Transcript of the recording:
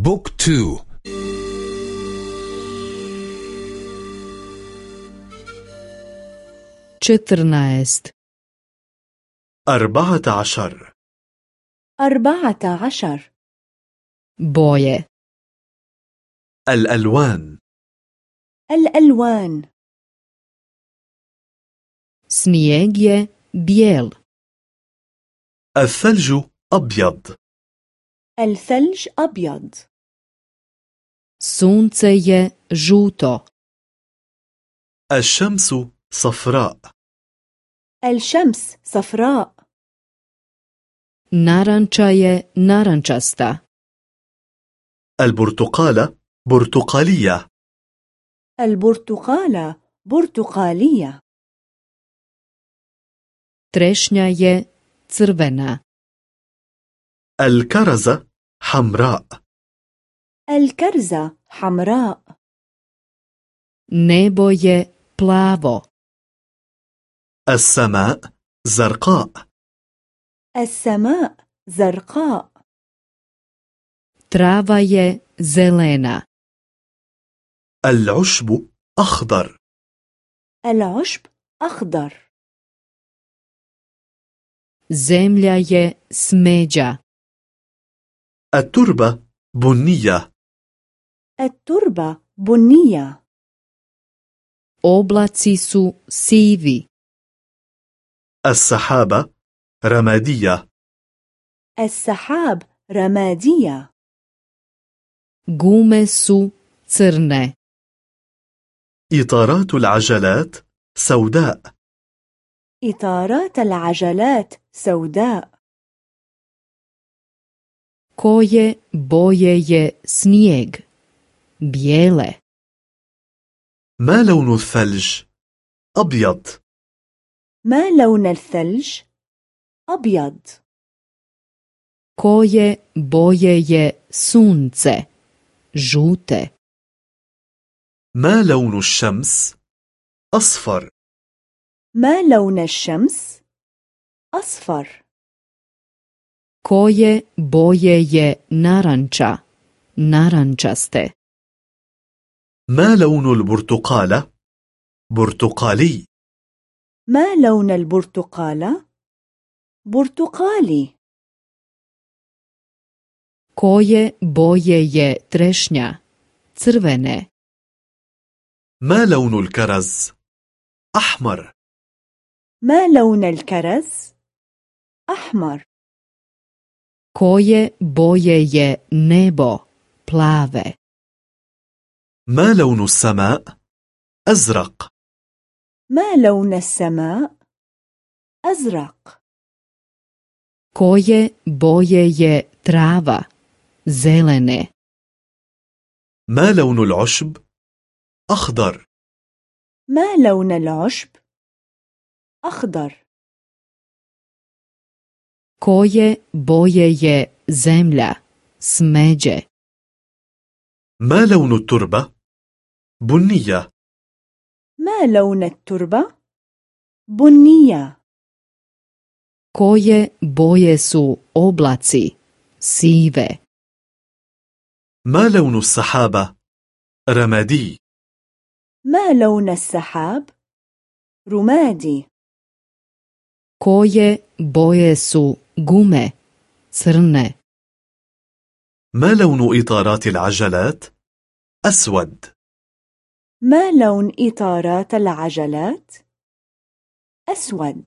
بوك تو. četrnaest أربعة عشر. أربعة عشر. boje الألوان. الألوان. je bijel الثلج أبيض. الثلج أبيض. sunce je žuto الشمس صفراء. الشمس صفراء. naranča je narančasta البرتقالة برتقالية. البرتقالة برتقالية. trešnja je crvena الكرزة حمراء. الكرزة حمراء. Nebo je plavo. السماء زرقاء. السماء زرقاء. Trava je zelena. العشب أخضر. العشب أخضر. Zemlja je smeđa. التربة بنية. التربة بنية. Oblaci su sivi السحابة رمادية. السحاب رمادية. Gume su crne. إطارات العجلات سوداء. إطارات العجلات سوداء. Koje boje je snijeg bijele ما لون الثلج؟ أبيض ما لون الثلج؟ أبيض koje boje je sunce žute ما لون الشمس؟ أصفر ما لون الشمس؟ أصفر koje boje je naranča narančaste ما لون البرتقالة؟ برتقالي ما لون البرتقالة؟ برتقالي koje boje je trešnja crvene ما لون الكرز؟ أحمر ما لون الكرز؟ أحمر koje boje je nebo plave ما لون السماء؟ أزرق ما لون السماء؟ أزرق koje boje je trava zelene ما لون العشب؟ أخضر ما لون العشب؟ أخضر koje boje je zemlja smeđe ما لون التربة؟ بنية ما لون التربة؟ بنية koje boje su oblaci sive ما لون السحابة؟ رمادي ما لون السحاب؟ رمادي koje boje su gume crne ما لون إطارات العجلات؟ أسود ما لون إطارات العجلات؟ أسود